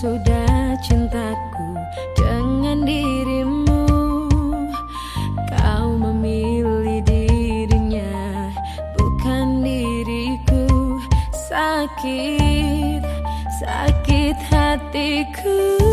sudah cintaku dengan dirimu. Kau memilih dirinya bukan diriku. Sakit, sakit hatiku